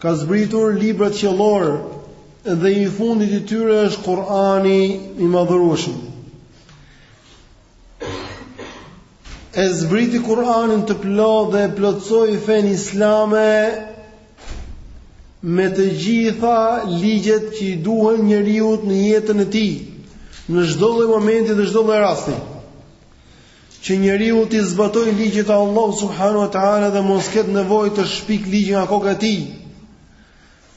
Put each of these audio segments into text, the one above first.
Ka zbritur librat qiellorë dhe i fundit i tyre është Kur'ani i Madhërueshëm. E zbriti Kur'anin të plotë dhe e plotësoi fenë islame me të gjitha ligjet që i duhen njeriut në jetën e tij, në çdo lloj momenti dhe çdo lloj rasti. Që njeriu t'i zbatojë ligjet e Allahut subhanahu wa taala dhe mos ketë nevojë të shpik ligj nga koka e tij.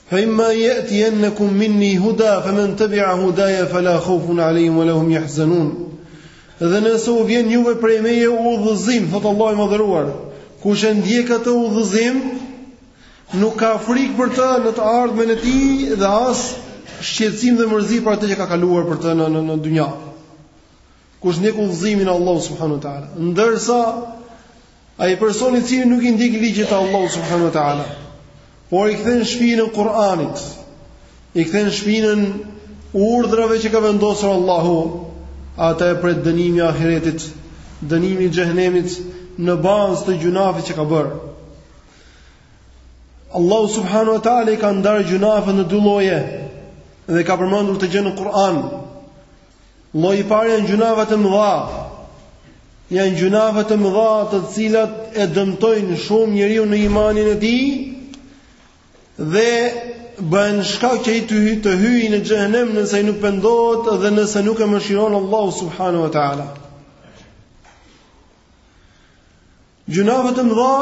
Fa imma yatiyannakum minni huda faman tabi'a hudaya fala khawfun 'alayhim wa lahum yahzanun. Dhe nëse u vjen juve prej meje udhëzim, thotë Allahu i madhëruar, kush e ndjek atë udhëzim, nuk ka frikë për të në të ardhmen e tij dhe as shqetësim dhe mërzi për atë që ka kaluar për të në, në dynja. Kush ndjek udhëzimin e Allahut subhanahu wa taala, ndërsa ai person i cili nuk i ndjek ligjet e Allahut subhanahu wa taala, por i kthen shpinën Kur'anit, i kthen shpinën urdhrave që ka vendosur Allahu, atë e pret dënimi i ahiretit, dënimi i xhehenemit në bazë të gjunafit që ka bërë. Allahu subhanahu wa taala i ka ndarë gjunafet në dy lloje dhe ka përmendur këtë gjë në Kur'an. Lloji i parë janë gjunafet të mëdha. Janë gjunafet të mëdha të cilat e dëmtojnë shumë njeriu në imanin e tij dhe bëhen shkak që ai të hyjë të hyjë në xhehenem nëse ai nuk pendohet dhe nëse nuk e mëshiron Allahu subhanahu wa taala. Gjunafet e mëdha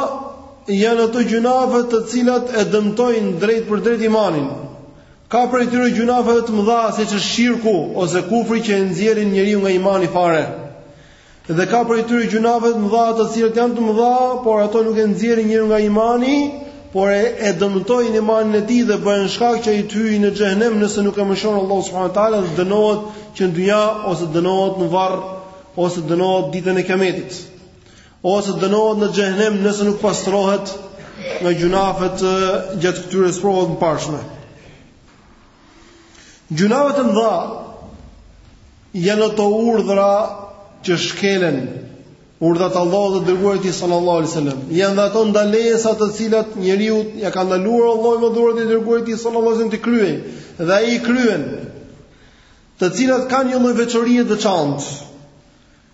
janë ato gjunafe të cilat e dëmtojnë drejtpërdrejt imanin. Ka prej tyre gjunafeve të mëdha siç është shirku ose kufri që e nxjerrin njeriun nga imani fare. Dhe ka prej tyre gjunafe të mëdha të cilat janë të mëdha, por ato nuk e nxjerrin njeriun nga imani, por e, e dëmtojnë imanin e tij dhe bëhen shkak që ai të hyjë në xhehenem nëse nuk e mëshiron Allahu subhanahu wa taala dhe dënohet që në dynja ose dënohet në varr ose dënohet ditën e kiametit. ose dënohet në xhehenem nëse nuk pastrohet nga gjunafet gjatë këtyre sprovave të mëparshme. Gjunafet e mëdha janë ato urdhra që shkelen urdhrat e Allahut dhe të dërguarit të tij sallallahu alaihi wasallam. Janë dhe ato ndalesa të cilat njeriut ia ka ndaluar Allahu i madhëruar dhe i dërguari i tij i sallallahu alaihi wasallam t'i kryejë dhe ai i kryen. Të cilat kanë një lloj veçorie të veçantë.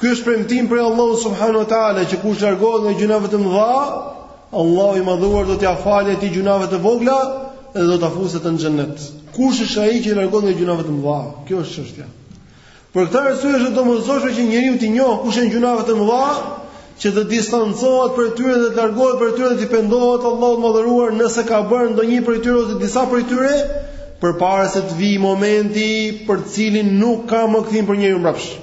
Ky është premtim prej Allahut subhanahu wa taala që kush largohet nga gjunafet e mëdha, Allahu i madhëruar do t'ia falë atij gjunafet e vogla dhe do ta fusë në xhennet. Kush është ai që largohet nga gjunafet e mëdha? Kjo është çështja. Për këtë arsye është domosdoshme që njeriu t'i njohë kush janë gjunafet e mëdha, që të distancohet prej tyre dhe të largohet prej tyre dhe të pendohet Allahut të madhëruar nëse ka bërë ndonjë prej tyre ose disa prej tyre, përpara se të vijë momenti për të cilin nuk ka më kthim për njeriun mbrapsht.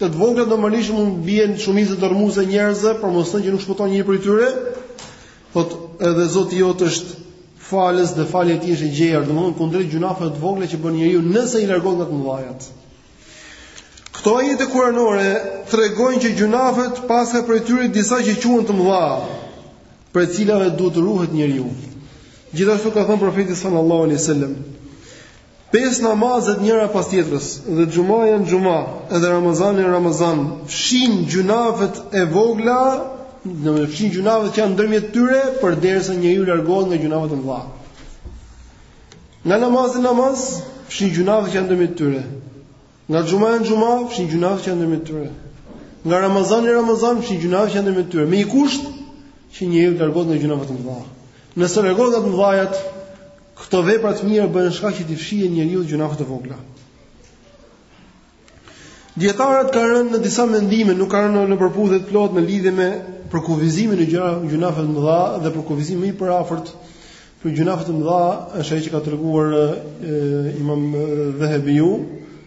Te të voglat normalisht mund të bien shumica dërrmuese e njerëzve, për mos thënë që nuk shpëton njeri prej tyre. Thot edhe Zoti jot është falës dhe falja e tij është e gjerë, domthonë kundrejt gjunafeve të vogla që bën njeriu nëse i largohet nga të mëdhajat. Këto ajete kuranore tregojnë që gjunafet paska prej tyre disa që quhen të mëdha, prej të cilave duhet të ruhet njeriu. Gjithashtu ka thënë profeti sallallahu alaihi wasallam, Pesë namazet njëra pas tjetrës dhe xhumaja në xhuma, edhe Ramazani në Ramazan, fshin gjynafet e vogla, domethënë fshin gjynafet që janë ndërmjet tyre, përderisa njeriu largohet nga gjynafet e mëdha. Nga namazi në namaz, fshin gjynafet që janë ndërmjet tyre. Nga xhumaja në xhuma, fshin gjynafet që janë ndërmjet tyre. Nga Ramazani në Ramazan fshin gjynafet që janë ndërmjet tyre. Me një kusht që njeriu të largohet nga gjynafet e mëdha. Nëse largohet nga të mëdhajat, Këto vepra të mira bëhen shkak që t'i fshihen njeriut gjunafet e vogla. Dietarët kanë rënë në disa mendime, nuk kanë rënë në përputhje të plotë në lidhje me përkufizimin e gjunafeve të mëdha dhe përkufizimi më i përafërt për gjunafet e mëdha është ai që ka treguar Imam Dhehebiu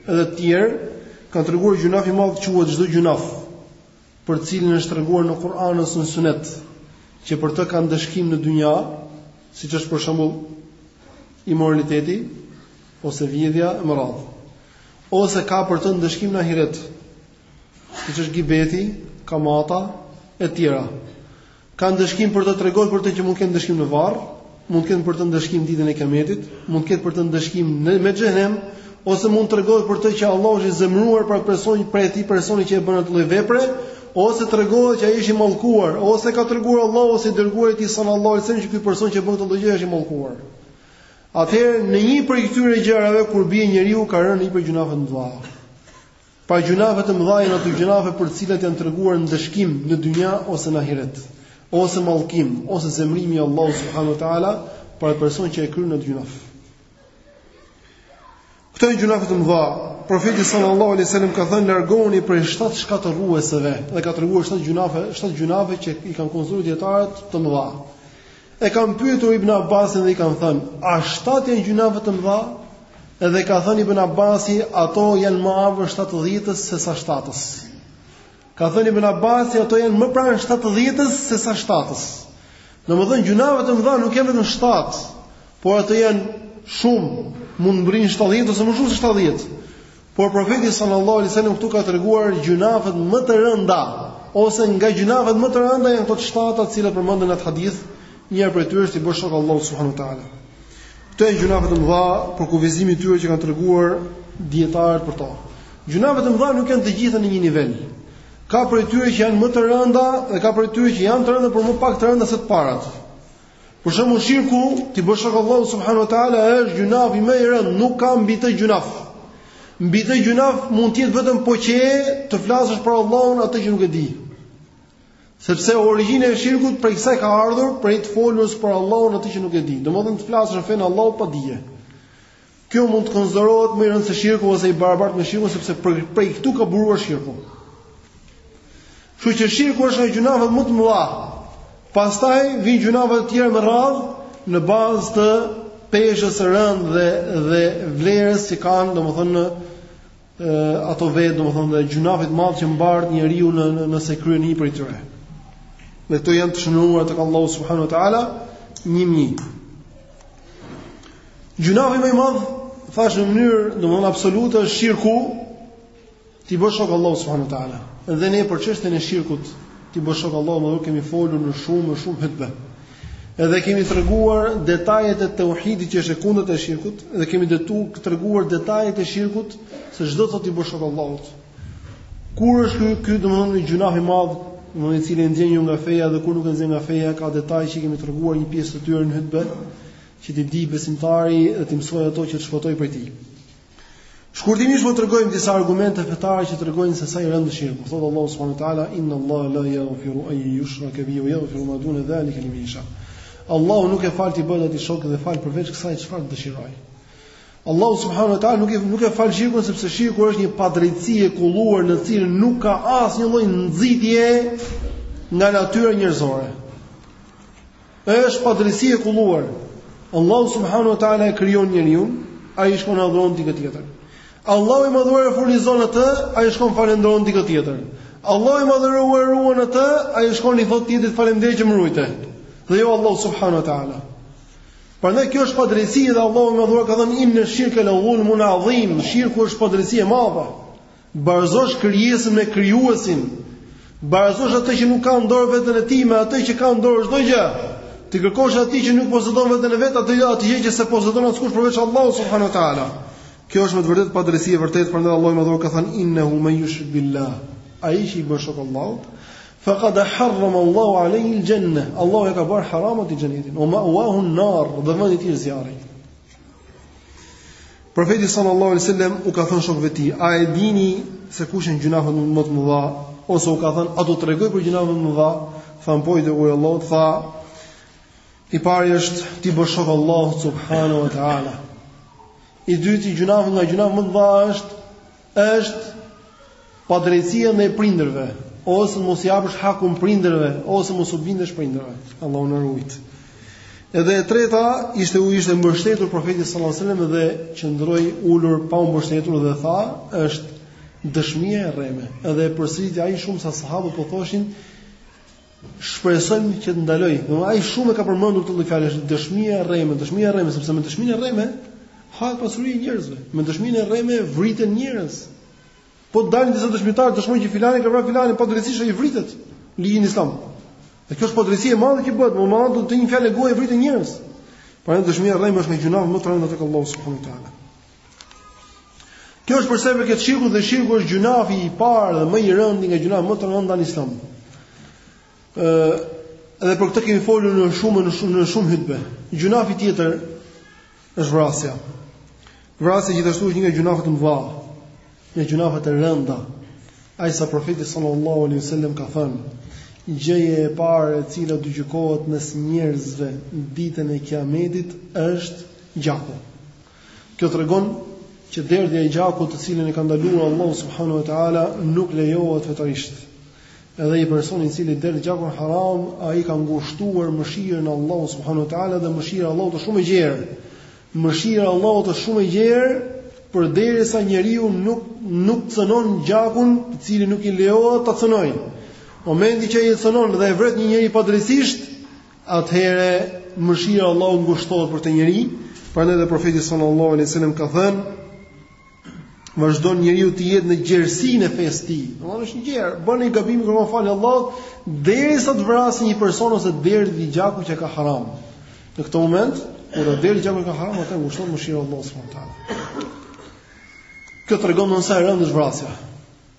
edhe të tjerë kanë treguar gjunaf i madh quhet çdo gjunaf për të cilin është treguar në Kur'an ose në Sunet, që për të ka ndëshkim në dynja, siç është për shembull imoraliteti ose vjedhja e me radhë. Ose ka për të ndëshkim në ahiret, siç është gibeti, kamata e të tjera. Ka ndëshkim për të, tregohet për të që mund të ketë ndëshkim në varr, mund të ketë për të ndëshkim ditën e Kiametit, mund të ketë për të ndëshkim me xhehenem, ose mund të tregohet për të që Allahu është i zemëruar prej personit, prej atij personi që e bën atë lloj vepre, ose tregohet që ai është i mallkuar, ose ka treguar Allahu ose i dërguari i tij sallallahu alajhi wasallam që ky person që bën këtë lloj gjëje është i mallkuar. Atëherë në një prej këtyre gjërave kur bie njeriu ka rënë në një prej gjunafeve të mëdha. Pra gjynafet e mëdha janë ato gjynafe për të cilat janë treguar ndëshkim në dynja ose në ahiret, ose mallkim, ose zemërimi i Allahut subhanuhu teala për atë person që e kryen atë gjynaf. Këto janë gjynafe të mëdha. Profeti sallallahu alaihi wasallam ka thënë largohuni prej shtatë shkatërrueseve dhe ka treguar shtatë gjynafe, shtatë gjynafe që i kanë konsideruar dietarët të mëdha. E kanë pyetur Ibn Abbasin dhe i kanë thënë, a 7 janë gjynafet e mëdha? Edhe ka thënë Ibn Abbasi, ato janë më afër 70-s se sa 7-s. Ka thënë Ibn Abbasi, ato janë më pranë 70-s se sa 7-s. Domethënë gjynafet e mëdha nuk janë vetëm 7, por ato janë shumë, mund mbrin 70 ose më shumë se 70. Por Profeti sallallahu alaihi wasallam këtu ka treguar gjynafet më të rënda, ose nga gjynafet më të rënda janë këto të shtata të cilat përmenden në atë hadith, njëra prej tyre është t'i bësh shok Allahut subhanahu wa taala. Këto janë gjynafet e mëdha për kufizimin e tyre që kanë treguar dijetarët për to. Gjynafet e mëdha nuk janë të gjitha në një nivel. Ka prej tyre që janë më të rënda dhe ka prej tyre që janë të rënda por më pak të rënda se të parat. Për shembull shirku, t'i bësh shok Allahut subhanahu wa taala është gjynafi më i rëndë, nuk ka mbi të gjynaf. Mbi të gjynaf mund të jetë vetëm po që të flasësh për Allahun atë që nuk e di. Sepse origjina e shirkut prej kësaj ka ardhur, prej të folurës për Allahun atë që nuk e di. Domethënë të flasësh në fenë e Allahut pa dije. Kjo mund të konsiderohet më i rëndë se shirku ose i barabartë me shirkun sepse prej, prej këtu ka buruar shirku. Kështu që shirku është nga gjynafet më të mëdha. Pastaj vijnë gjynafet e tjera me radhë në bazë të peshës së rëndë dhe dhe vlerës që kanë, domethënë ato vetë, domethënë dhe gjynafit të madh që mbart njeriu në nëse kryen një prej tyre. Dhe këto janë të shënuara tek Allahu subhanahu wa taala 1000. Gjynafi më i madh, thashë në mënyrë domthonë absolute është shirku t'i bësh shok Allahut subhanahu wa taala. Dhe ne për çështjen e shirkut T'i bësh shok Allahut të madhëruar kemi folur në shumë në shumë hutbe. Edhe kemi treguar detajet e tauhidit që është e kundërta e shirkut dhe kemi detu treguar detajet e shirkut se ç'do të thotë t'i bësh shok Allahut. Kur është ky ky domethënë një gjynaf i madh, domethënë i cili nxjerr njeriun nga feja dhe kur nuk e nxjerr nga feja ka detaje që kemi treguar një pjesë të tyre në hutbe që t'i dijë besimtari dhe t'i mësojë ato që të shpëtojë prej tij. Shkurtimisht po tregojmë disa argumente fetare që tregojnë se sa i rëndë është shirku. Thotë Allahu subhanahu wa taala, "Inna Allaha la yaghfiru an yushraka bihi wa yaghfiru ma duna dhalika liman yasha." Allahu nuk e fal t'i bëhet atij shok dhe fal përveç kësaj çfarë të dëshirojë. Allahu subhanahu wa taala nuk e nuk e fal shirkun sepse shirku është një padrejtësi e kulluar në të cilën nuk ka asnjë lloj nxitje nga natyra njerëzore. Është padrejtësi e kulluar. Allahu subhanahu wa taala e krijon njeriun, ai shkon e adhuron dikë tjetër. Allahu i madhëruar e furnizon atë, ai shkon falendron dikë tjetër. Allahu i madhëruar e ruan atë, ai shkon i thotë tjetrit faleminderit që më ruajte. Dhe jo Allahut subhanahu wa taala. Prandaj kjo është padrejtësi dhe Allahu i madhëruar ka thënë inna shirka la dhulmun adhim, shirku është padrejtësi e madhe. Barazosh krijesën me krijuesin. Barazosh atë që nuk ka në dorë veten e tij me atë që ka në dorë çdo gjë. T'i kërkosh atij që nuk posedon veten e vet, atë atë gjë që s'e posedon askush përveç Allahut subhanahu wa taala. Kjo është me të vërtetë padrejësi e vërtetë, prandaj Allahu xhele shanuhu ka thënë innahu man yushrik billah. Ai që i bën shok Allahut, faqad harrama Allahu alayhi al-janna. Allahu e ka bërë haram atij xhenetin. Wa ma'wahun nar, dhe vendi i tij zjarri. Profeti sallallahu alaihi wasallam u ka thënë shokëve të tij, a e dini se kush janë gjynahet më të mëdha? Ose u ka thënë, a do t'ju tregoj për gjynahet më të mëdha? Thanë po i dërguari i Allahut, tha i pari është t'i bësh shok Allahut subhanahu wa taala. I dyti gjynah nga gjynahet më të mëdha është Është padrejtësia ndaj prindërve, ose mos i japësh hakun prindërve, ose mos u bindesh prindërve. Allahu na ruajttë. Edhe e treta ishte u ishte mbështetur profeti sallallahu alajhi wasallam dhe qëndroi ulur pa u mbështetur dhe tha është dëshmia e rreme. Edhe e përsëriti aq shumë sa sahabët po thoshin Shpresojmë që të ndalojë. Pra aq shumë e ka përmendur këtë fjalë, është dëshmia e rreme, dëshmia e rreme, sepse me dëshminë e rreme hahet pasuria e njerëzve. Me dëshminë e rreme vriten njerëz. Po dalin disa dëshmitarë, dëshmojnë që filani ka vrarë filanin, padrejtësisht ai vritet në ligjin islam. Dhe kjo është padrejtësi e madhe që bëhet, me dëshmi, me një fjalë goje vriten njerëz. Pra dëshmia e rreme është një nga gjynahet më të rënda tek Allahu subhanahu wa taala. Kjo është për sa i përket shirkut dhe shirku është gjynahi i parë dhe më i rëndi nga gjynahet më të rënda në islam. Ë edhe për këtë kemi folur në shumë në shumë në shumë hutbe. Gjynahi tjetër është vrasja. Vrasja gjithashtu është një nga gjynahet e mëdha, nga gjynahet e rënda. Aq sa profeti sallallahu alaihi wasallam ka thënë, gjëja e parë e cila do gjykohet mes njerëzve ditën e Kiametit është gjaku. Kjo tregon që derdhja e gjakut të cilin e ka ndaluar Allahu subhanahu wa taala nuk lejohet fetarisht. Edhe i personi i cili derdh gjakun haram, ai ka ngushtuar mëshirën e Allahut subhanahu wa taala dhe mëshira e Allahut është shumë e gjerë. Mëshira e Allahut është shumë e gjerë përderisa njeriu nuk nuk cënon gjakun, i cili nuk i lejohet ta cënojë. Momenti që ai e cënon dhe e vret një njeri padrejtësisht, atëherë mëshira e Allahut ngushtohet për këtë njeri, prandaj dhe profeti sallallahu alejhi ue sellem ka thënë vazhdon njeriu të jetë në gjerësinë e fesë së tij. Domethënë është gjerë, bën një gabim kërkon falje Allahut derisa të vrasë një person ose derdh gjakun që ka haram. Në këtë moment, kur derdh gjakun që ka haram, atij i ngushtohet mëshira e Allahut subhanahu wa taala. Kjo tregon se sa e rëndë është vrasja.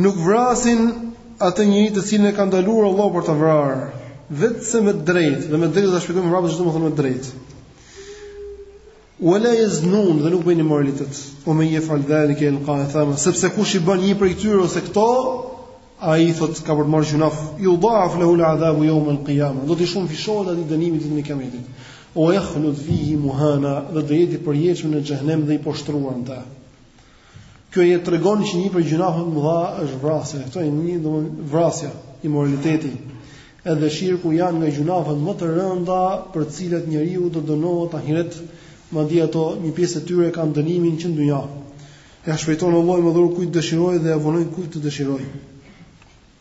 Nuk vrasin atë njeri të cilin e ka ndaluar Allahu për ta vrarë, vetëse me të drejtë, dhe me drejtë ta shpjegojmë prapë ç'do me thënë me të drejtë. Wala yaznun dhe nuk bëjnë imoralitet. Wa man yaf'al dhalika yalqa athama, sepse kush i bën një prej këtyre ose këto, ai thot ka për të marrë gjynaf. Yudaf lahu al adhabu yawm al qiyamah. Do t'i shumëfishohet atij dënimi ditën e kiametit. Wa yakhlud fihi muhana, do të jetë i përjetshëm në xhehenem dhe i poshtruar në të. Ky ajet tregon që një prej gjynafeve më të mëdha është vrasja. Këto janë një domethënë vrasja, imoraliteti. Edhe shirku janë nga gjynafet më të rënda për të cilat njeriu do dënohet në ahiret, madje ato një pjesë e tyre kanë dënimin që në dynja. Ia shpejton Allahu i madhëruar kujt të dëshirojë dhe ia vonon kujt të dëshirojë.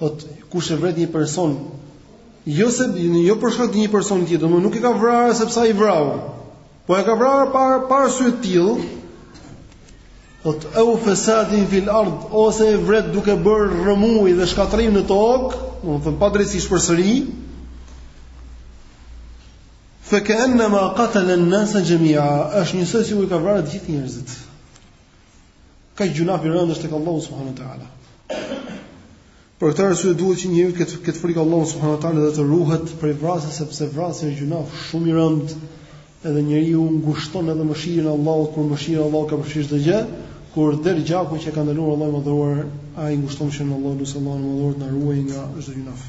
Thotë kush e vret një person jo se jo për shkak të një personi tjetër, domethënë nuk e ka vrarë sepse ai vrau. Po e ka vrarë pa pa arsye të tillë. Thotë au fasadin fil ard ose e vret duke bërë rrëmujë dhe shkatërrim në tokë, domethënë padrejtësisht përsëri. Fa ka'annama qatala an-nasa jami'a, është njësoj sikur i ka vrarë të gjithë njerëzit. Kaq gjynaf i rëndë është tek Allahu subhanu ta'ala. Për këtë arsye duhet që njeriu të ketë të ketë frikë Allahun subhanahu wa taala dhe të ruhet prej vrasjes sepse vrasja është gjynaf shumë i rëndë. Edhe njeriu ngushton edhe mëshirën e Allahut kur mëshira e Allahut ka përfshirë çdo gjë, kur derdh gjakun që e ka ndaluar Allahu i madhëruar, ai ngushton mëshirën e Allahut, lusim Allahun e madhëruar të na ruajë nga çdo gjynaf.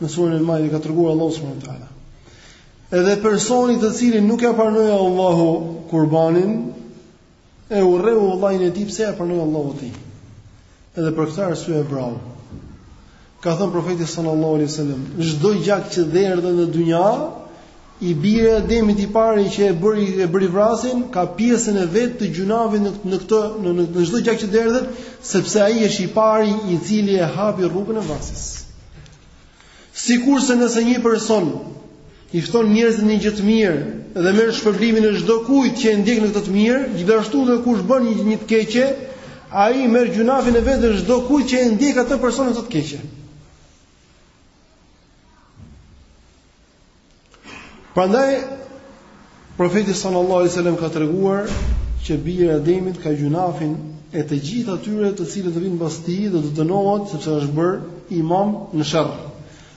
Në suren El Maide ka treguar Allahu subhanahu wa taala. Edhe personi të cilit nuk ia pranoi Allahu kurbanin, e urreu vëllain e tij pse ia pranoi Allahu atij. Edhe për këtë arsye e vrau. Ka thënë profeti sallallahu alaihi wasallam, çdo gjak që derdhet në dynja, i biri i Ademit i pari që e bëri e bëri vrasjen, ka pjesën e vet të gjynafit në në këtë në në çdo gjak që derdhet, sepse ai është i pari i cili e hapi rrugën e vrasjes. Sikurse nëse një person i fton njerëzit në një gjë të mirë dhe merr shpërblimin e çdokujt që e ndjek në këtë të mirë, gjithashtu dhe kush bën një një të keqe, ai merr gjynafin e vet dhe çdokujt që e ndjek atë person në këtë të keqe. Prandaj profeti sallallahu alajhi wasallam ka treguar që biri i Ademit ka gjynafin e të gjithë atyre të cilët do vinë pas tij dhe do të dënohet sepse është bërë imam në sherr.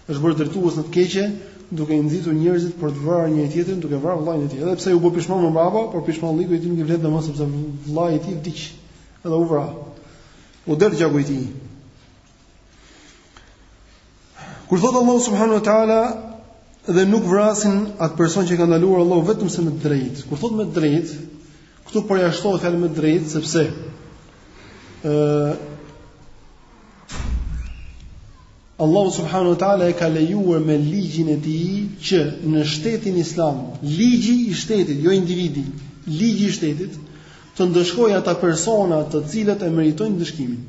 Është bërë drejtues në të keqe, duke i nxitur njerëzit për të vrarë njëri-tjetrin, duke vrarë vëllain e tij. Edhe pse u bë pishman më mbrapa, por pishmanllëku i tij nuk i vlente më sepse vëllai i tij vdiq. Edhe u vra. U derdh gjaku i tij. Kur thotë Allahu subhanahu wa taala "dhe nuk vrasin atë person që ka ndaluar Allahu vetëm se me të drejtë". Kur thotë me të drejtë, këtu përjashtohet fjala me të drejtë sepse ë Allahu subhanahu wa taala e ka lejuar me ligjin e tij që në shtetin islam, ligji i shtetit, jo individi, ligji i shtetit të ndëshkojë ata persona të cilët e meritojnë ndëshkimin.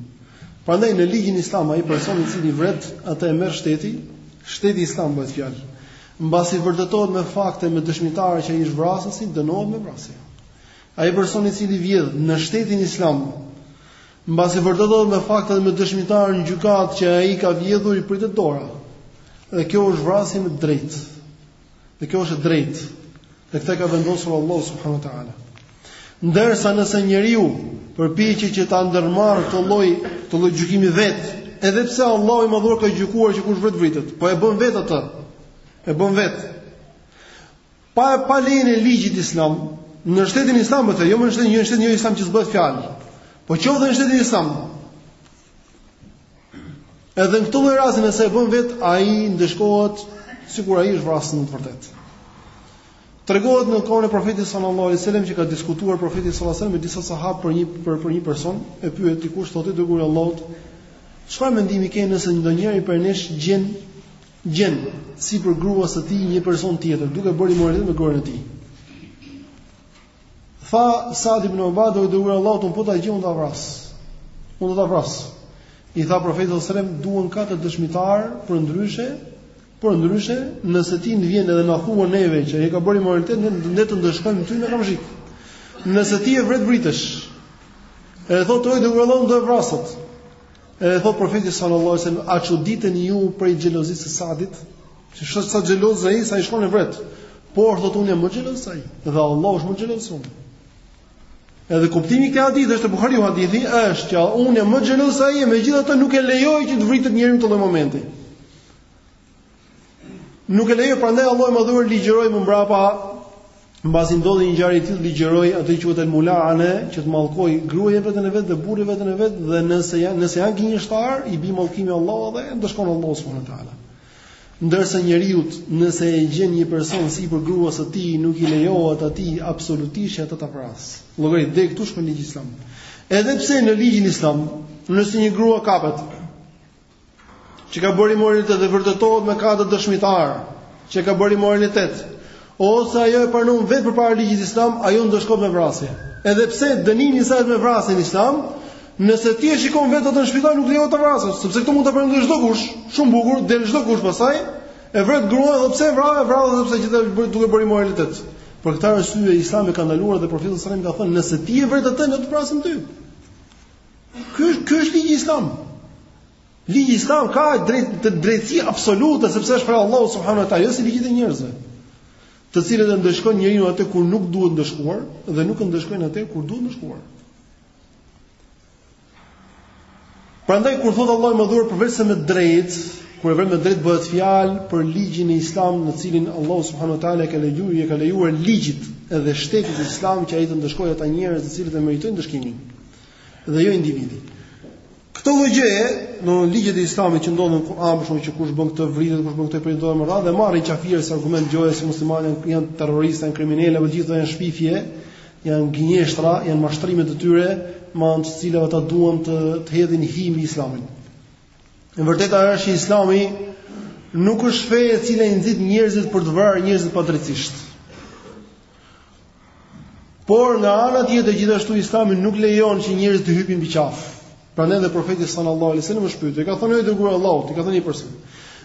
Prandaj në ligjin islam ai person i cili vret, atë e merr shteti, shteti islam bëhet fjalë. Mbasi vërtetohet me fakte me dëshmitarë që ai është vrasësi, dënohet me vrasje. Ai person i cili vjedh në shtetin islam, mbasi vërtetohet me fakte dhe me dëshmitarë në gjykatë që ai ka vjedhur i pritet dora. Dhe kjo është vrasje me të drejtë. Dhe kjo është e drejtë. Dhe këtë e ka vendosur Allahu subhanahu wa taala. Ndërsa nëse njeriu përpiqet që ta ndërmarrë këtë lloj të lloj gjykimi vet, edhe pse Allahu i madhëruar ka gjykuar që kush vret vritet, po e bën vet atë. E bën vet. Pa pa lejen e ligjit islam, në shtetin islam pra, jo më në shtetin, jo në shtetin jo islam që s'bëhet fjalë. Po qoftë në shtetin islam, Edhe në këtë lloj rasti nëse e bën vet, ai ndëshkohet sikur ai është vrasës në të vërtetë. Tregohet në kohën e Profetit sallallahu alajhi wasallam që ka diskutuar Profeti sallallahu alajhi wasallam me disa sahabë për një për, për një person, e pyet dikush thotë i dërguar i Allahut, çfarë mendimi ke nëse ndonjëri prej nesh gjen gjen sipër gruas së tij një person tjetër, duke bërë imoralitet me gruan e tij? Tha Sa'd ibn Ubada, "O i dërguar i Allahut, unë po ta gjej unë ta vras." Unë do ta vras. I tha profeti sallallahu alajhi wasallam, "Duan katër dëshmitarë, përndryshe, përndryshe, nëse ti na vjen edhe na thua neve që e ka bërë imoralitet, ne ne të ndëshkojmë ty me kamxhik. Nëse ti e vret vritesh, edhe thotë o i dërguar i Allahut, do e vras atë." Edhe thotë profeti sallallahu alajhi wasallam, "A çuditeni ju prej xhelozisë së Sa'dit?" Ti shoh sa xheloz ai, sa i shkon e vret. Por thotë unë jam më xheloz se ai, dhe Allahu është më xheloz se unë. Edhe kuptimi i këtij hadithi është Buhariu hadithi është që unë jam më xheloz se ai, megjithatë nuk e lejoj që të vritet njeriu në këtë moment. Nuk e lejoj prandaj Allahu i madhëruar ligjëroi më mbrapa Mbasi ndodhi një ngjarje e tillë ligjëroi atë që quhet al-mula'ane, që të mallkojë gruaja veten e vet dhe burri veten e vet dhe nëse janë nëse janë gënjeshtarë, i bi mallkimi i Allahut dhe i ndëshkon Allahu subhanahu wa taala. Ndërsa njeriut, nëse e gjen një person sipër gruas së tij, nuk i lejohet atij absolutisht që atë ta vrasë. Llogarit deri këtu shkon ligji islam. Edhe pse në ligjin islam, nëse një grua kapet, që ka bërë imoralitet dhe vërtetohet me katër dëshmitarë, që ka bërë imoralitet, Ose ajo e pranon vetë përpara ligjit islam, ajo ndëshkohet me vrasje. Edhe pse dënimi i saj është me vrasje në islam, nëse ti e shikon vetë atë në shpi tënde nuk lejohet ta vrasësh, sepse këtu mund ta pretendojë çdo kush, shumë bukur, del çdo kush pasaj, e vret gruan edhe pse e vrave, e vrava sepse e gjeta duke bërë imoralitet. Për këtë arsye Islami ka ndaluar dhe profeti sallallahu alajhi wasallam ka thënë, nëse ti e vret atë, do të vrasim ty. Ky është ky është ligji islam. Ligji islam ka drejt të drejtësi absolute sepse është prej Allahut subhanuhu te taala, jo si ligjet e njerëzve. Të cilët e ndëshkojnë njeriu atë kur nuk duhet ndëshkuar dhe nuk e ndëshkojnë atë kur duhet ndëshkuar. Prandaj kur thot Allahu i madhëruar përveç se me drejt, kur e vret me drejt bëhet fjalë për ligjin islam në të cilin Allahu subhanuhu te taala i ka lejuar, i ka lejuar ligjit edhe shtetit islam që ai të ndëshkojë ata njerëz të cilët e meritojnë ndëshkimin dhe jo individit. Këto ligje, ligjet e Islamit që ndodhen në Kur'an, për shembull që kush bën këtë vritet, kush bën këtë i pritet dora me radhë, i marrin qafirët si argument gjoja se muslimanët janë terroristë, janë kriminelë, po të gjitha janë shpifje, janë gënjeshtra, janë mashtrime të tyre, me anë të cilave ata duan të hedhin hi mbi Islamin. E vërteta është që Islami nuk është fe e cila i nxit njerëzit për të vrarë njerëzit padrejtësisht. Por nga ana tjetër gjithashtu Islami nuk lejon që njerëzit të hypin mbi qaf. Prandaj edhe profeti sallallahu alajhi wasallam është pyetur, i ka thënë o i dërguar i Allahut, i ka thënë një person.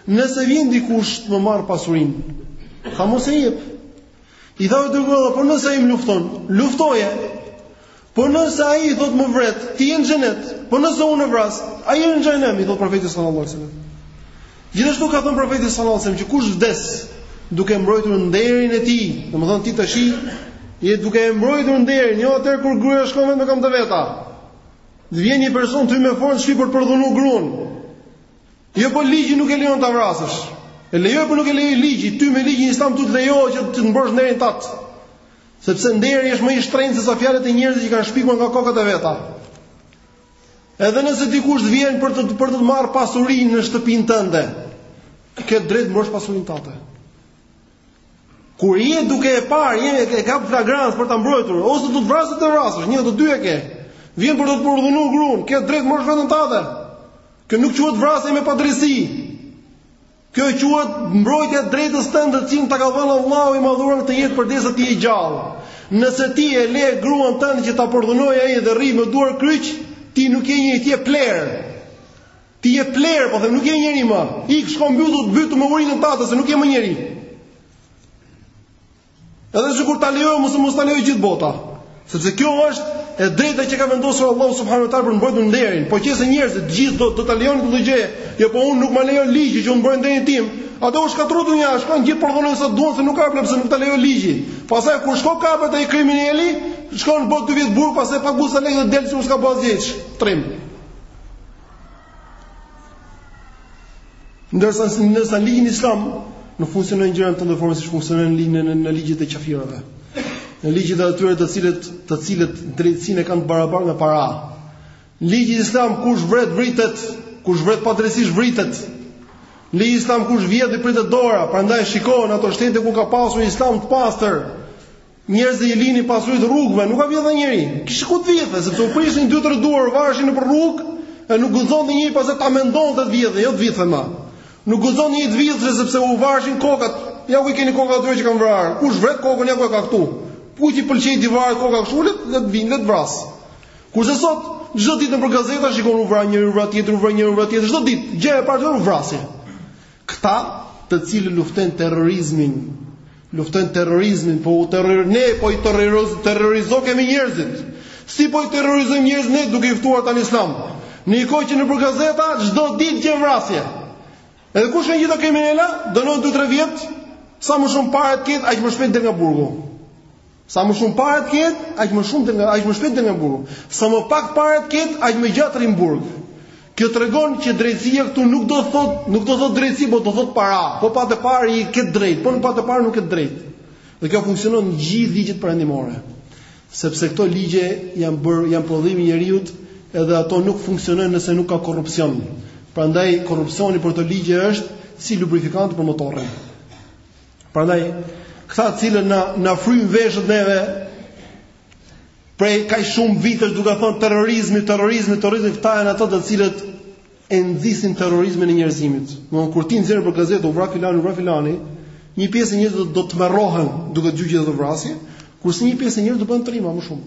Nëse vjen dikush të më marr pasurinë, tha mos ia jep. I tha o i dërguar i Allahut, por nëse ai më lufton, luftoje. Po nëse ai, i thotë, më vret, ti je në xhenet. Po nëse unë e vras, ai është në xhehenem, i thotë profeti sallallahu alajhi wasallam. Gjithashtu ka thënë profeti sallallahu alajhi wasallam që kush vdes duke mbrojtur nderin e tij, domethënë ti tash je duke e mbrojtur nderin, jo atë kur gruaja shkon vetë me kam të veta. Të vjen një person ty me forcë në shpi për të përdhunu gruan. Jo po ligji nuk e lejon ta vrasësh. E lejoj po nuk e lejoj ligji, ty me ligjin islam ty të lejohet që të mbrosh nderin tat. Sepse nderi është më i shtrenjtë se sa fjalët e njerëzve që kanë shpikur nga kokat e veta. Edhe nëse dikush vjen për të për të marr pasurinë në shtëpinë tënde, ke drejt mbrosh pasurinë tate. Kur je duke e parë, je e kap në flagrancë për ta mbrojtur, ose do të vrasë o ta vrasësh, një të dyja e ke. Vjen për të të përdhunu gruan, ke drejt mbrosh veten tate. Kjo nuk quhet vrasje me padrejtësi. Kjo quhet mbrojtja e të drejtës tënde të cilën ta ka dhënë Allahu i madhëruar në jetë përderisa ti je gjallë. Nëse ti e le gruan tënde që ta përdhunojë ai dhe rri me duar kryq, ti nuk je njeri, ti je plehrë. Ti je plehrë, po them nuk je njeri ma. Ik shko mbytu, mbytu me urinën tate se nuk je më njeri. Edhe sikur ta lejojë mos mos ta lejojë gjithë bota. Sepse kjo është e drejta që ka vendosur Allahu subhanahu wa taala për mbrojtur nderin. Po qëse njerëzit të gjithë do do ta lejojnë këtë gjë, jo po unë nuk ma lejon ligji që unë mbroj nderin tim. Ato u shkatrua dunia, shkojnë gjithë përdhunojnë sa duan se nuk ka problem se nuk ta lejon ligji. Pastaj kur shkon kapet ai krimineli, shkon bën dy vjet burg, pastaj paguan ca lekë dhe del sikur s'ka bërë asgjë. Trim. Ndërsa ndërsa në ligjin islam nuk funksionojnë gjërat në atë formë siç funksionojnë në, në ligjet e kafirëve. Në ligjet e atyre të cilët të cilët drejtësinë e kanë të barabartë me para. Ligji islam kush vret vritet, kush vret padrejtisht vritet. Ligji islam kush vjedh i pritet dora, prandaj shikohen ato shtete ku ka pasur islam të pastër. Njerëzit i linin pasuritë rrugëve, nuk ka vjedhë njeri. S'kish ku të vjedhë, sepse u pritshin dy-tre duar, varshin nëpër rrugë, e nuk guxonte njeri as ta mendonte të vjedhë, jo të vjedhë ma. Nuk guxon njeri të vjedhë, sepse u varshin kokat, ja ku i keni kokat atyre që kanë vrarë, kush vret kokën, ja ku e ka këtu. Kujt i pëlqen t'i varet koka kështu, le të vijë, le të vrasë. Kurse sot, çdo ditë nëpër gazeta shikon u vra njëri, u vra tjetri, u vra njëri, u vra tjetri, çdo ditë, gjë e parë u vrasin. Këta të cilët luftojnë terrorizmin, luftojnë terrorizmin, po u terror ne po i terroriz terrorizokemi njerëzit. Si po i terrorizojmë njerëzit ne duke i ftuar ata në Islam? Në një kohë që nëpër gazeta çdo ditë gjen vrasje. Edhe kush janë gjithë kriminela, dënohet 2-3 vjet, sa më shumë para të ketë, aq më shpejt del nga burgu. Sa më shumë pare të ketë, aq më shumë të aq më shpejt del nga burgu. Sa më pak pare të ketë, aq më gjatë rri në burg. Kjo tregon që drejtësia këtu nuk do të thotë, nuk do të thotë drejtësi, por do të thotë para. Po pate pare ke drejt, po nuk pate pare nuk ke drejt. Dhe kjo funksionon në gjithë ligjet perëndimore. Sepse këto ligje janë bërë, janë prodhim i njeriut, edhe ato nuk funksionojnë nëse nuk ka korrupsion. Prandaj korrupsioni për këto ligje është si lubrifikant për motorin. Prandaj këta të cilët na na fryjnë veshët neve prej kaq shumë vitesh duke thënë terrorizmi, terrorizmi, terrorizmi, këta janë ata të cilët e nxisin terrorizmin e njerëzimit. Do kur ti nxjerr nëpër gazetë u vra filani, u vra filani, një pjesë e njerëzve do të tmerrohen duke dëgjuar gjithë ato vrasje, kurse një pjesë e njerëzve do bëhen trima më shumë.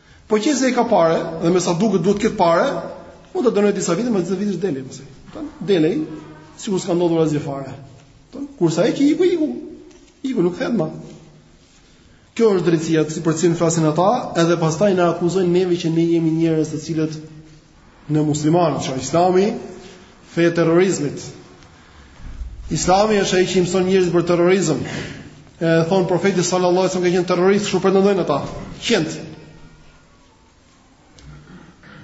Po që se ai ka pare, dhe me sa duket duhet të ketë pare, mund ta dënojë disa vite, mbas disa vitesh del ai. Pastaj del ai, sikur s'ka ndodhur asgjë fare. Pastaj kurse ai që iku iku. Iku nuk kthehet më. Kjo është drejtësia, për të cilën flasin ata, edhe pastaj na akuzojnë neve që ne jemi njerëz të cilët ne muslimanët që islami feja e terrorizmit. Islami është ai që i mëson njerëzit për terrorizëm. E thon profeti sallallahu alajhi wasallam që ka qenë terrorist, ç'pretendojnë ata? Qentë.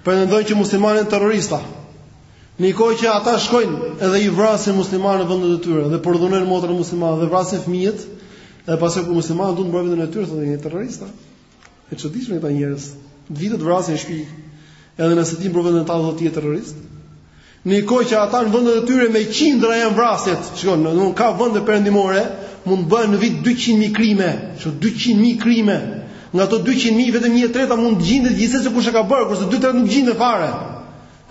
Pretendojnë që muslimanët janë terrorista. Në kohë që ata shkojnë edhe i vrasin muslimanët në vendet e tyre dhe përdhunojnë motrat muslimane dhe vrasin fëmijët, dhe pastaj kur muslimanët duan të mbrojnë vendin e tyre, thonë janë terroristë. E çuditshme këta njerëz. Të vijë të të vrasin në shtëpi. Edhe nëse ti mbron vendin tënd do të jetë terrorist. Në një kohë që ata në vendet e tyre me qindra janë vrasjet. Shiko, në një nga vendet perëndimore, mund të bëhen në vit 200.000 krime, çu 200.000 krime. Nga ato 200.000 vetëm 1/3 mund të gjendet vrasësi se kush e ka bërë, kurse 2/3 nuk gjinden fare.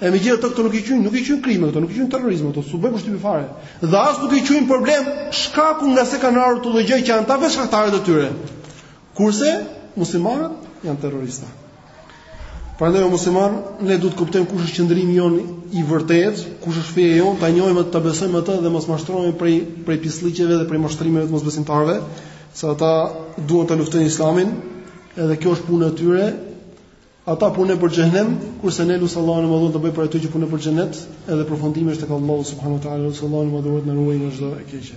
E megjithatë këto nuk i qujnë, nuk i qujnë krime këto, nuk i qujnë terrorizëm këto, s'u bëjnë përshtypje fare. Dhe as nuk i qujnë problem shkaku ngase kanë ardhur te logjika janë ata vetë shkaktarët e tyre. Kurse muslimanët janë terrorista. Prandaj o musliman, ne duhet të kuptojmë kush është qëndrimi jonë i vërtetë, kush është feja jonë, ta njohim atë, ta besojmë atë dhe mos mashtrohemi prej prej pisllëqeve dhe prej mashtrimeve të mosbesimtarëve, se ata duan të luftojnë Islamin, edhe kjo është puna e tyre. Ata punojnë për xhenem, kurse ne lusim Allahun e Madhëruar të na bëjë prej atyre që punojnë për xhenet, edhe përfundimi është tek Allahu subhanuhu teala, lusim Allahun e Madhëruar të na ruajë nga çdo e keqe.